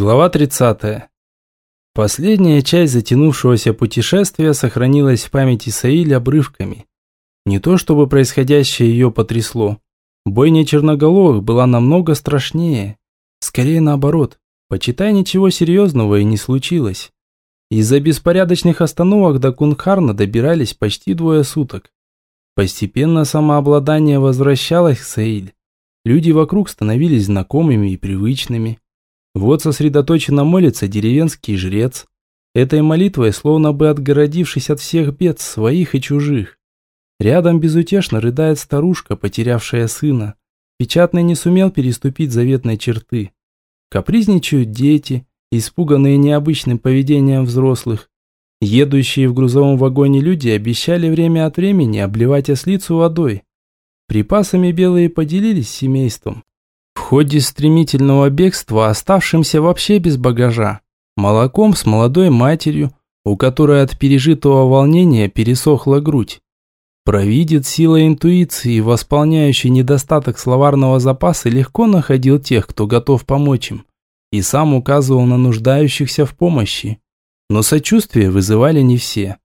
Глава 30. Последняя часть затянувшегося путешествия сохранилась в памяти Саиль обрывками. Не то чтобы происходящее ее потрясло. Бойня черноголовых была намного страшнее. Скорее наоборот. Почитай, ничего серьезного и не случилось. Из-за беспорядочных остановок до Кунхарна добирались почти двое суток. Постепенно самообладание возвращалось к Саиль. Люди вокруг становились знакомыми и привычными. Вот сосредоточенно молится деревенский жрец. Этой молитвой, словно бы отгородившись от всех бед, своих и чужих. Рядом безутешно рыдает старушка, потерявшая сына. Печатный не сумел переступить заветной черты. Капризничают дети, испуганные необычным поведением взрослых. Едущие в грузовом вагоне люди обещали время от времени обливать ослицу водой. Припасами белые поделились с семейством, в ходе стремительного бегства, оставшимся вообще без багажа, молоком с молодой матерью, у которой от пережитого волнения пересохла грудь. Провидец сила интуиции, восполняющий недостаток словарного запаса, легко находил тех, кто готов помочь им, и сам указывал на нуждающихся в помощи. Но сочувствие вызывали не все.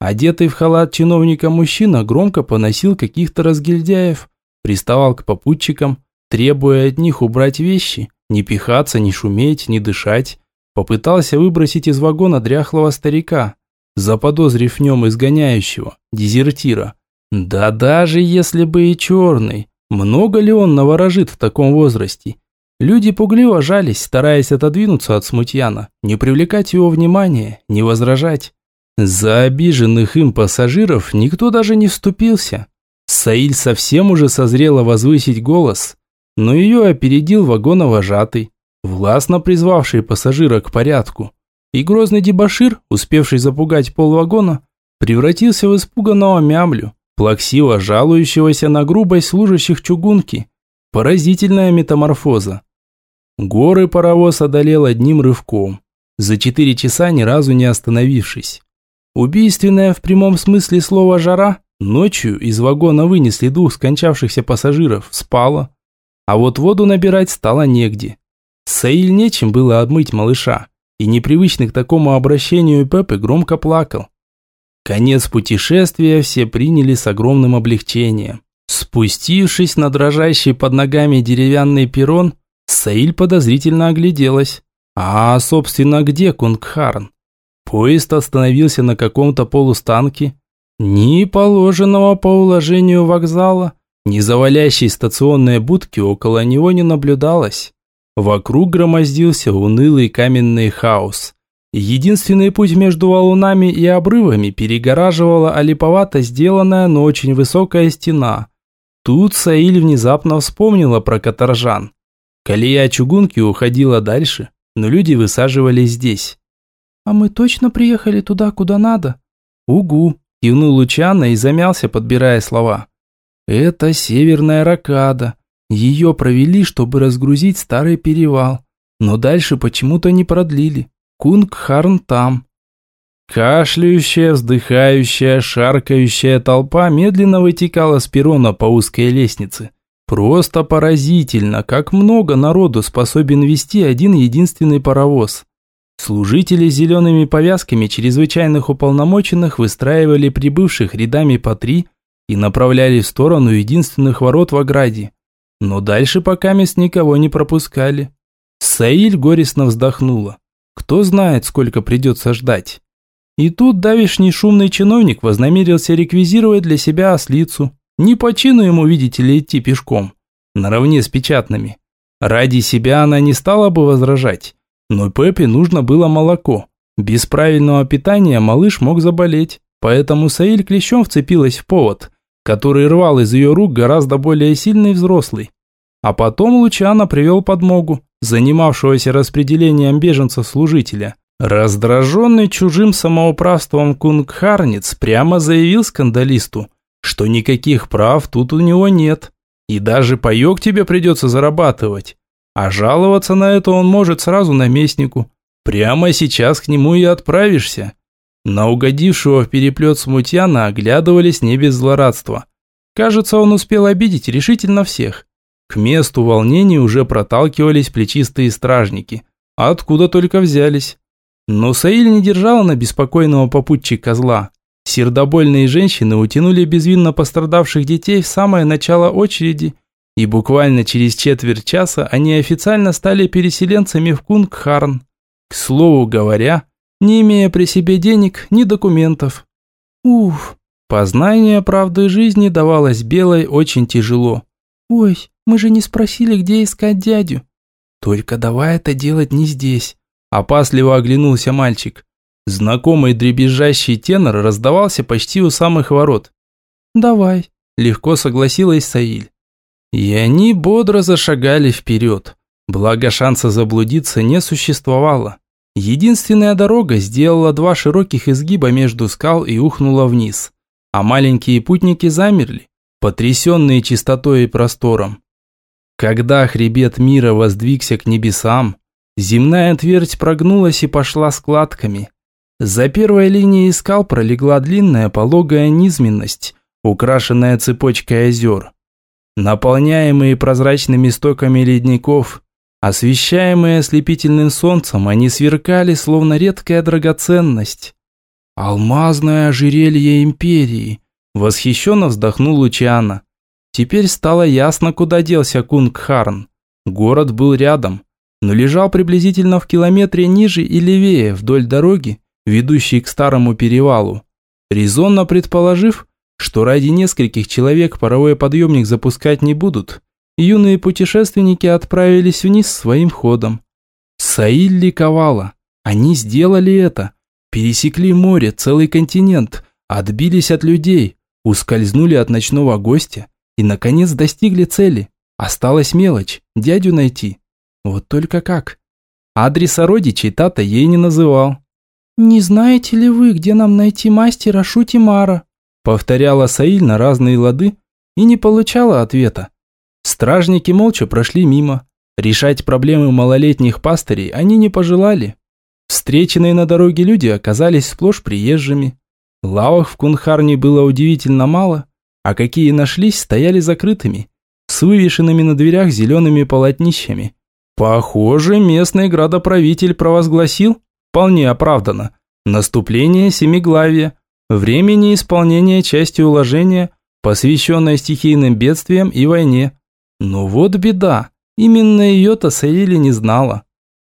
Одетый в халат чиновника мужчина громко поносил каких-то разгильдяев, приставал к попутчикам, требуя от них убрать вещи, не пихаться, не шуметь, не дышать, попытался выбросить из вагона дряхлого старика, заподозрив в нем изгоняющего, дезертира. Да даже если бы и черный, много ли он наворожит в таком возрасте? Люди пугливо жались, стараясь отодвинуться от смутьяна, не привлекать его внимания, не возражать. За обиженных им пассажиров никто даже не вступился. Саиль совсем уже созрела возвысить голос, но ее опередил вагоновожатый, властно призвавший пассажира к порядку. И грозный дебошир, успевший запугать полвагона, превратился в испуганного мямлю, плаксиво жалующегося на грубость служащих чугунки. Поразительная метаморфоза. Горы паровоз одолел одним рывком, за четыре часа ни разу не остановившись. Убийственная в прямом смысле слова жара, ночью из вагона вынесли двух скончавшихся пассажиров, спала. А вот воду набирать стало негде. Саиль нечем было отмыть малыша, и непривычный к такому обращению Пепе громко плакал. Конец путешествия все приняли с огромным облегчением. Спустившись на дрожащий под ногами деревянный перрон, Саиль подозрительно огляделась. А, собственно, где Кунгхарн? Поезд остановился на каком-то полустанке. Ни положенного по уложению вокзала, ни завалящей стационной будки около него не наблюдалось. Вокруг громоздился унылый каменный хаос. Единственный путь между валунами и обрывами перегораживала олиповато сделанная, но очень высокая стена. Тут Саиль внезапно вспомнила про каторжан. Колея чугунки уходила дальше, но люди высаживались здесь. «А мы точно приехали туда, куда надо?» «Угу», – кивнул Лучано и замялся, подбирая слова. Это северная ракада. Ее провели, чтобы разгрузить старый перевал. Но дальше почему-то не продлили. Кунг-Харн там. Кашляющая, вздыхающая, шаркающая толпа медленно вытекала с перрона по узкой лестнице. Просто поразительно, как много народу способен вести один единственный паровоз. Служители с зелеными повязками чрезвычайных уполномоченных выстраивали прибывших рядами по три, и направляли в сторону единственных ворот в ограде. Но дальше пока мест никого не пропускали. Саиль горестно вздохнула. Кто знает, сколько придется ждать. И тут давишний шумный чиновник вознамерился реквизировать для себя ослицу. Не по чину ему, видите ли, идти пешком. Наравне с печатными. Ради себя она не стала бы возражать. Но Пепе нужно было молоко. Без правильного питания малыш мог заболеть. Поэтому Саиль клещом вцепилась в повод – который рвал из ее рук гораздо более сильный взрослый. А потом Лучана привел подмогу, занимавшегося распределением беженцев-служителя. Раздраженный чужим самоуправством Кунгхарниц прямо заявил скандалисту, что никаких прав тут у него нет. И даже паёк тебе придется зарабатывать. А жаловаться на это он может сразу наместнику. Прямо сейчас к нему и отправишься. На угодившего в переплет смутьяна оглядывались не без злорадства. Кажется, он успел обидеть решительно всех. К месту волнений уже проталкивались плечистые стражники. Откуда только взялись. Но Саиль не держала на беспокойного попутчика зла. Сердобольные женщины утянули безвинно пострадавших детей в самое начало очереди, и буквально через четверть часа они официально стали переселенцами в Кунгхарн. К слову говоря, не имея при себе денег ни документов. Уф, познание правды жизни давалось Белой очень тяжело. «Ой, мы же не спросили, где искать дядю». «Только давай это делать не здесь», – опасливо оглянулся мальчик. Знакомый дребезжащий тенор раздавался почти у самых ворот. «Давай», – легко согласилась Саиль. И они бодро зашагали вперед. Благо шанса заблудиться не существовало. Единственная дорога сделала два широких изгиба между скал и ухнула вниз. А маленькие путники замерли, потрясенные чистотой и простором. Когда хребет мира воздвигся к небесам, земная твердь прогнулась и пошла складками. За первой линией скал пролегла длинная пологая низменность, украшенная цепочкой озер. Наполняемые прозрачными стоками ледников, освещаемые ослепительным солнцем, они сверкали, словно редкая драгоценность. «Алмазное ожерелье империи!» – восхищенно вздохнул Лучиана. Теперь стало ясно, куда делся Кунгхарн. Город был рядом, но лежал приблизительно в километре ниже и левее, вдоль дороги, ведущей к старому перевалу. Резонно предположив, что ради нескольких человек паровой подъемник запускать не будут, юные путешественники отправились вниз своим ходом. Саиль ликовала. Они сделали это. Пересекли море, целый континент, отбились от людей, ускользнули от ночного гостя и, наконец, достигли цели. Осталась мелочь – дядю найти. Вот только как? Адреса родичей Тата ей не называл. «Не знаете ли вы, где нам найти мастера Шутимара?» Повторяла Саиль на разные лады и не получала ответа. Стражники молча прошли мимо. Решать проблемы малолетних пастырей они не пожелали. Встреченные на дороге люди оказались сплошь приезжими. Лавок в Кунхарне было удивительно мало, а какие нашлись, стояли закрытыми, с вывешенными на дверях зелеными полотнищами. Похоже, местный градоправитель провозгласил, вполне оправданно, наступление Семиглавия, времени исполнения части уложения, посвященной стихийным бедствиям и войне. Но вот беда, именно ее-то Саили не знала.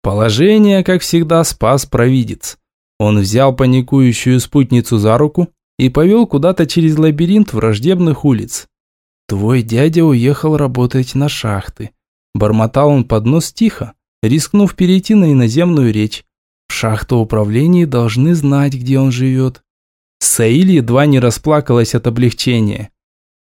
Положение, как всегда, спас провидец. Он взял паникующую спутницу за руку и повел куда-то через лабиринт враждебных улиц. «Твой дядя уехал работать на шахты», – бормотал он под нос тихо, рискнув перейти на иноземную речь. «В шахтоуправлении должны знать, где он живет. Саиль едва не расплакалась от облегчения.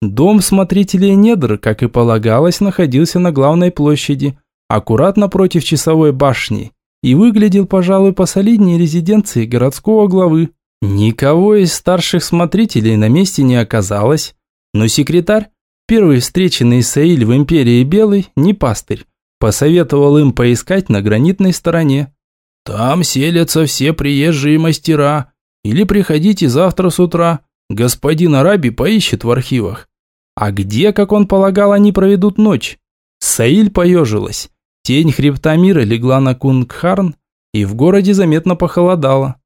Дом смотрителей недр, как и полагалось, находился на главной площади, аккуратно против часовой башни, и выглядел, пожалуй, посолиднее резиденции городского главы. Никого из старших смотрителей на месте не оказалось, но секретарь, первый встреченный Саиль в Империи Белый, не пастырь, посоветовал им поискать на гранитной стороне. «Там селятся все приезжие мастера», или приходите завтра с утра. Господин Араби поищет в архивах. А где, как он полагал, они проведут ночь? Саиль поежилась. Тень хребта мира легла на Кунгхарн, и в городе заметно похолодало.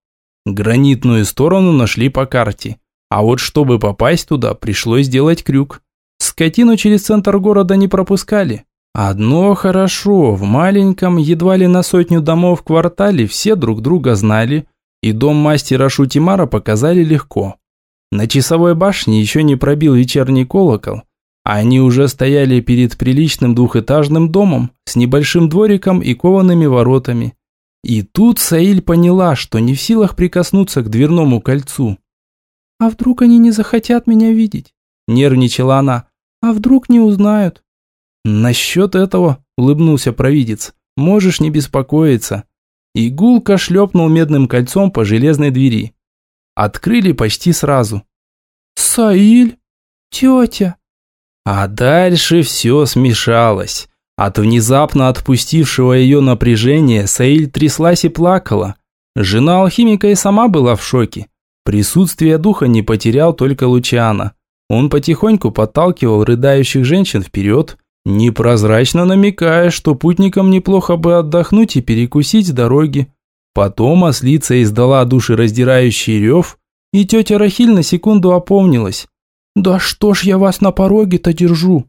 Гранитную сторону нашли по карте. А вот чтобы попасть туда, пришлось сделать крюк. Скотину через центр города не пропускали. Одно хорошо, в маленьком, едва ли на сотню домов квартале все друг друга знали, и дом мастера Шутимара показали легко. На часовой башне еще не пробил вечерний колокол, а они уже стояли перед приличным двухэтажным домом с небольшим двориком и коваными воротами. И тут Саиль поняла, что не в силах прикоснуться к дверному кольцу. «А вдруг они не захотят меня видеть?» – нервничала она. «А вдруг не узнают?» «Насчет этого», – улыбнулся провидец, – «можешь не беспокоиться. И гулко шлепнул медным кольцом по железной двери. Открыли почти сразу. «Саиль? Тетя?» А дальше все смешалось. От внезапно отпустившего ее напряжения Саиль тряслась и плакала. Жена алхимика и сама была в шоке. Присутствие духа не потерял только Лучиана. Он потихоньку подталкивал рыдающих женщин вперед непрозрачно намекая, что путникам неплохо бы отдохнуть и перекусить дороги. Потом ослица издала душераздирающий рев, и тетя Рахиль на секунду опомнилась. «Да что ж я вас на пороге-то держу?»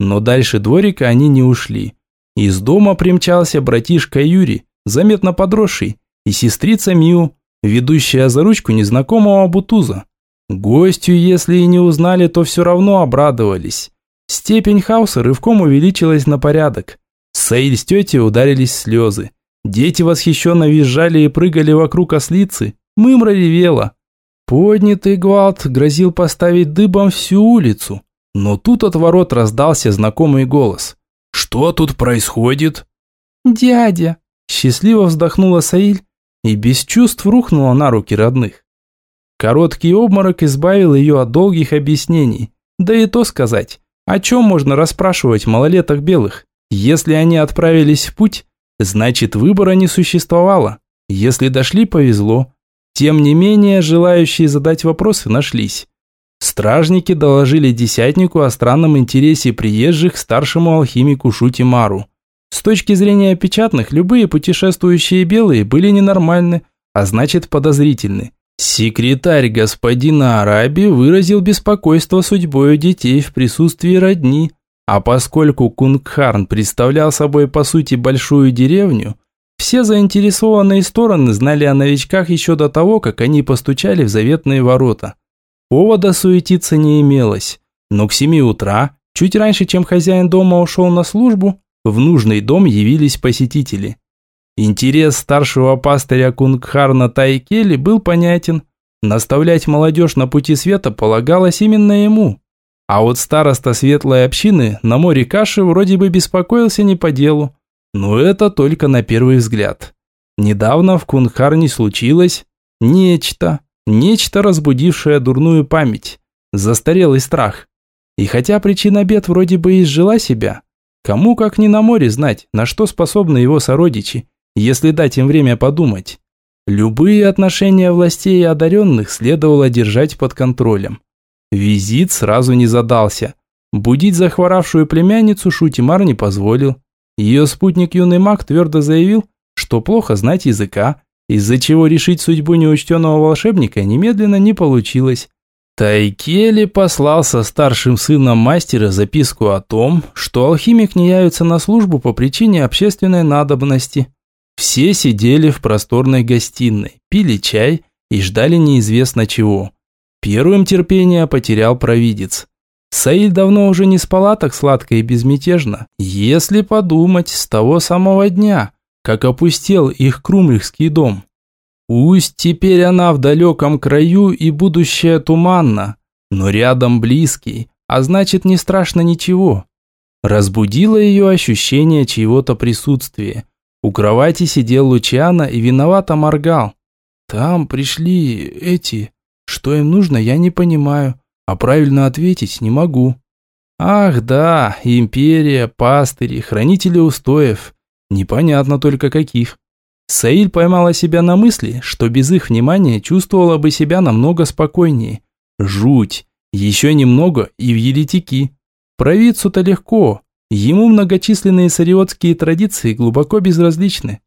Но дальше дворика они не ушли. Из дома примчался братишка Юрий, заметно подросший, и сестрица Миу, ведущая за ручку незнакомого бутуза. Гостю, если и не узнали, то все равно обрадовались. Степень хаоса рывком увеличилась на порядок. Саиль с тетей ударились слезы. Дети восхищенно визжали и прыгали вокруг ослицы. Мымра ревела. Поднятый гвалт грозил поставить дыбом всю улицу. Но тут от ворот раздался знакомый голос. «Что тут происходит?» «Дядя!» Счастливо вздохнула Саиль и без чувств рухнула на руки родных. Короткий обморок избавил ее от долгих объяснений. Да и то сказать, о чем можно расспрашивать малолеток белых? Если они отправились в путь, значит выбора не существовало. Если дошли, повезло. Тем не менее, желающие задать вопросы нашлись. Стражники доложили десятнику о странном интересе приезжих к старшему алхимику Шутимару. С точки зрения печатных, любые путешествующие белые были ненормальны, а значит подозрительны. Секретарь господина Араби выразил беспокойство судьбой детей в присутствии родни, а поскольку Кунгхарн представлял собой по сути большую деревню, все заинтересованные стороны знали о новичках еще до того, как они постучали в заветные ворота. Повода суетиться не имелось, но к семи утра, чуть раньше, чем хозяин дома ушел на службу, в нужный дом явились посетители. Интерес старшего пастыря Кунгхарна Тайкели был понятен. Наставлять молодежь на пути света полагалось именно ему. А вот староста светлой общины на море каши вроде бы беспокоился не по делу. Но это только на первый взгляд. Недавно в Кунгхарне случилось нечто, нечто разбудившее дурную память, застарелый страх. И хотя причина бед вроде бы изжила себя, кому как не на море знать, на что способны его сородичи, если дать им время подумать. Любые отношения властей и одаренных следовало держать под контролем. Визит сразу не задался. Будить захворавшую племянницу Шутимар не позволил. Ее спутник юный маг твердо заявил, что плохо знать языка, из-за чего решить судьбу неучтенного волшебника немедленно не получилось. Тайкели послал со старшим сыном мастера записку о том, что алхимик не явится на службу по причине общественной надобности. Все сидели в просторной гостиной, пили чай и ждали неизвестно чего. Первым терпение потерял провидец. Саиль давно уже не спала так сладко и безмятежно, если подумать, с того самого дня, как опустел их крумлихский дом. Пусть теперь она в далеком краю и будущее туманно, но рядом близкий, а значит не страшно ничего. Разбудило ее ощущение чьего-то присутствия, у кровати сидел Лучано и виновато моргал. «Там пришли эти. Что им нужно, я не понимаю, а правильно ответить не могу». «Ах да, империя, пастыри, хранители устоев. Непонятно только каких». Саиль поймала себя на мысли, что без их внимания чувствовала бы себя намного спокойнее. Жуть. Еще немного и в еретики. Провидцу-то легко, Ему многочисленные сариотские традиции глубоко безразличны.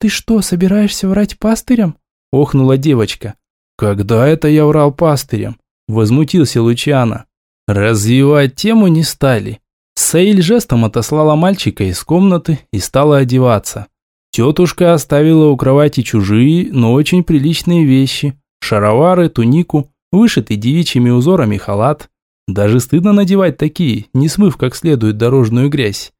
«Ты что, собираешься врать пастырям?» – охнула девочка. «Когда это я врал пастырям?» – возмутился Лучиана. Развивать тему не стали. Сейль жестом отослала мальчика из комнаты и стала одеваться. Тетушка оставила у кровати чужие, но очень приличные вещи. Шаровары, тунику, вышитый девичьими узорами халат. Даже стыдно надевать такие, не смыв как следует дорожную грязь.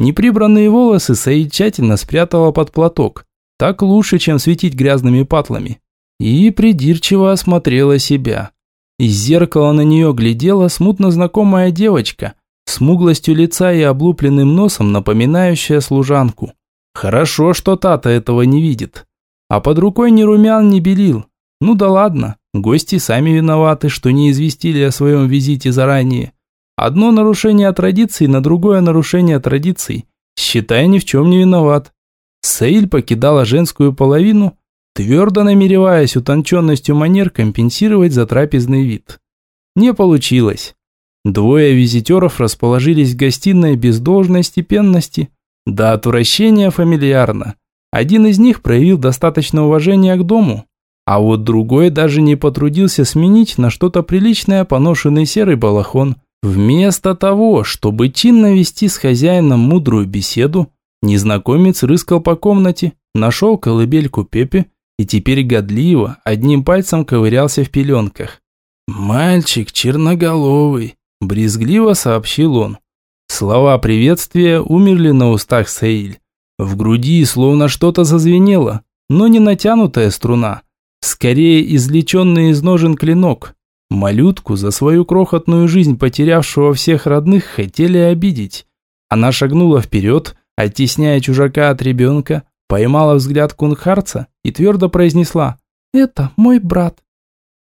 Неприбранные волосы Саид тщательно спрятала под платок. Так лучше, чем светить грязными патлами. И придирчиво осмотрела себя. Из зеркала на нее глядела смутно знакомая девочка, смуглостью лица и облупленным носом, напоминающая служанку. Хорошо, что та-то этого не видит. А под рукой ни румян, ни белил. Ну да ладно, Гости сами виноваты, что не известили о своем визите заранее. Одно нарушение традиций на другое нарушение традиций. Считай, ни в чем не виноват. Саиль покидала женскую половину, твердо намереваясь утонченностью манер компенсировать за трапезный вид. Не получилось. Двое визитеров расположились в гостиной без должной степенности, до отвращения фамильярно. Один из них проявил достаточно уважения к дому, а вот другой даже не потрудился сменить на что-то приличное поношенный серый балахон. Вместо того, чтобы чинно вести с хозяином мудрую беседу, незнакомец рыскал по комнате, нашел колыбельку Пепе и теперь годливо одним пальцем ковырялся в пеленках. «Мальчик черноголовый», – брезгливо сообщил он. Слова приветствия умерли на устах Саиль. В груди словно что-то зазвенело, но не натянутая струна. Скорее извлеченный из ножен клинок. Малютку за свою крохотную жизнь потерявшего всех родных хотели обидеть. Она шагнула вперед, оттесняя чужака от ребенка, поймала взгляд кунхарца и твердо произнесла «Это мой брат».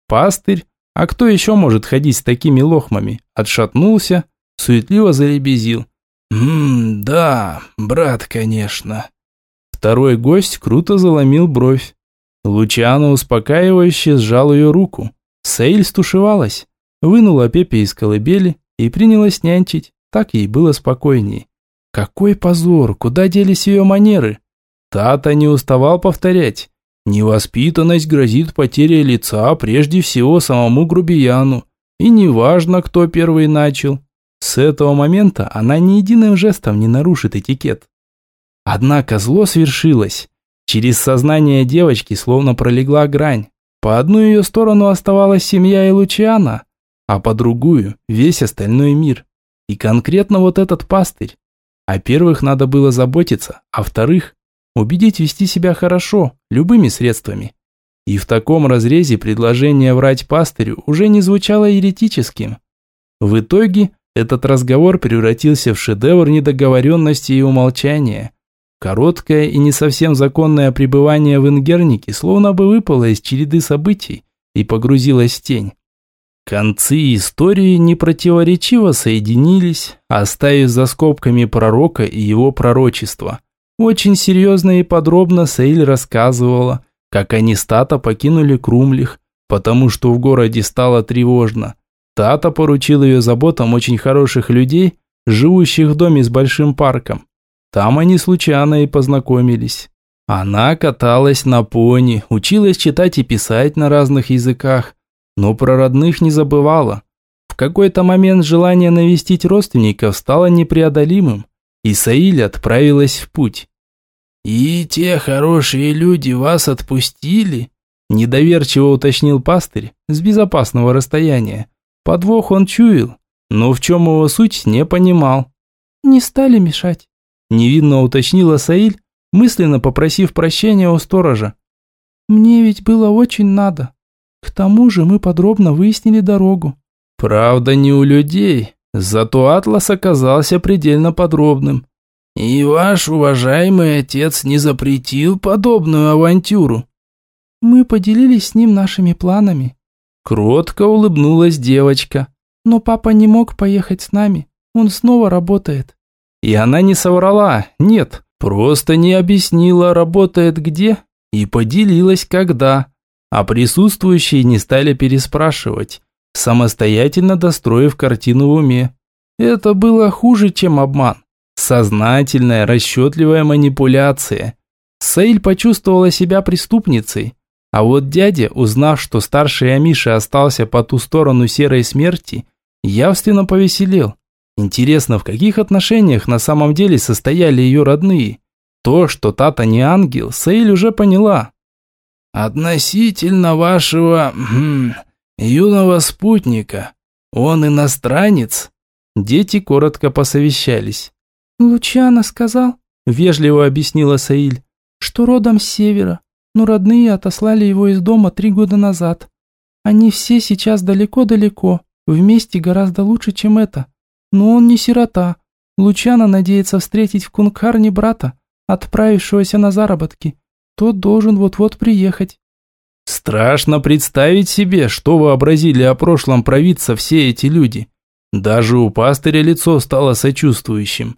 Пастырь, а кто еще может ходить с такими лохмами, отшатнулся, суетливо залебезил. «Ммм, да, брат, конечно». Второй гость круто заломил бровь. Лучано успокаивающе сжал ее руку. Сейль стушевалась, вынула Пепе из колыбели и принялась нянчить. Так ей было спокойней. Какой позор, куда делись ее манеры? Тата не уставал повторять. Невоспитанность грозит потерей лица прежде всего самому грубияну. И неважно, кто первый начал. С этого момента она ни единым жестом не нарушит этикет. Однако зло свершилось. Через сознание девочки словно пролегла грань. По одну ее сторону оставалась семья и Лучиана, а по другую – весь остальной мир. И конкретно вот этот пастырь. О первых надо было заботиться, а вторых – убедить вести себя хорошо, любыми средствами. И в таком разрезе предложение врать пастырю уже не звучало еретическим. В итоге этот разговор превратился в шедевр недоговоренности и умолчания. Короткое и не совсем законное пребывание в Ингернике словно бы выпало из череды событий и погрузилось в тень. Концы истории непротиворечиво соединились, оставив за скобками пророка и его пророчество. Очень серьезно и подробно Сейль рассказывала, как они с Тата покинули Крумлих, потому что в городе стало тревожно. Тата поручил ее заботам очень хороших людей, живущих в доме с большим парком. Там они случайно и познакомились. Она каталась на пони, училась читать и писать на разных языках, но про родных не забывала. В какой-то момент желание навестить родственников стало непреодолимым, и Саиль отправилась в путь. «И те хорошие люди вас отпустили?» Недоверчиво уточнил пастырь с безопасного расстояния. Подвох он чуял, но в чем его суть не понимал. «Не стали мешать», Невинно уточнила Саиль, мысленно попросив прощения у сторожа. «Мне ведь было очень надо. К тому же мы подробно выяснили дорогу». «Правда, не у людей, зато Атлас оказался предельно подробным». «И ваш уважаемый отец не запретил подобную авантюру?» «Мы поделились с ним нашими планами». Кротко улыбнулась девочка. «Но папа не мог поехать с нами. Он снова работает». И она не соврала, нет, просто не объяснила, работает где и поделилась когда. А присутствующие не стали переспрашивать, самостоятельно достроив картину в уме. Это было хуже, чем обман. Сознательная, расчетливая манипуляция. Саиль почувствовала себя преступницей. А вот дядя, узнав, что старший Амиша остался по ту сторону серой смерти, явственно повеселел. Интересно, в каких отношениях на самом деле состояли ее родные? То, что Тата не ангел, Сейль уже поняла. «Относительно вашего... Хм, юного спутника. Он иностранец?» Дети коротко посовещались. «Лучано сказал», – вежливо объяснила Саиль, – «что родом с севера, но родные отослали его из дома три года назад. Они все сейчас далеко-далеко, вместе гораздо лучше, чем это. Но он не сирота. Лучано надеется встретить в Кунгхарне брата, отправившегося на заработки. Тот должен вот-вот приехать. Страшно представить себе, что вообразили о прошлом провидца все эти люди. Даже у пастыря лицо стало сочувствующим.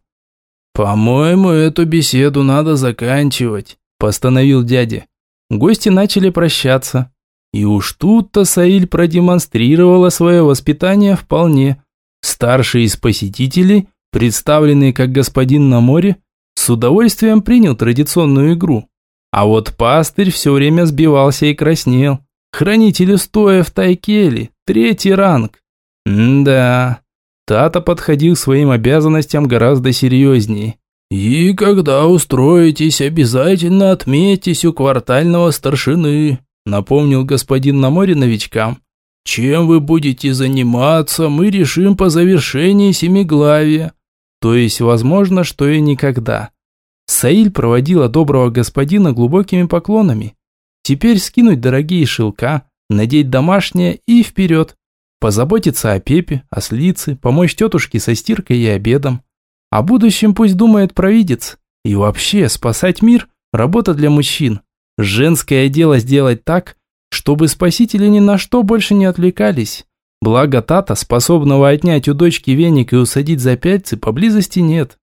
«По-моему, эту беседу надо заканчивать», – постановил дядя. Гости начали прощаться. И уж тут-то Саиль продемонстрировала свое воспитание вполне. Старший из посетителей, представленный как господин на море, с удовольствием принял традиционную игру. А вот пастырь все время сбивался и краснел. Хранитель стоя в Тайкеле, третий ранг. М да, Тата подходил к своим обязанностям гораздо серьезнее. «И когда устроитесь, обязательно отметьтесь у квартального старшины», напомнил господин на море новичкам. «Чем вы будете заниматься, мы решим по завершении семиглавия». То есть, возможно, что и никогда. Саиль проводила доброго господина глубокими поклонами. Теперь скинуть дорогие шелка, надеть домашнее и вперед. Позаботиться о Пепе, о Слице, помочь тетушке со стиркой и обедом. О будущем пусть думает провидец. И вообще, спасать мир – работа для мужчин. Женское дело сделать так, чтобы спасители ни на что больше не отвлекались. Благо Тата, способного отнять у дочки веник и усадить за пяльцы, поблизости нет.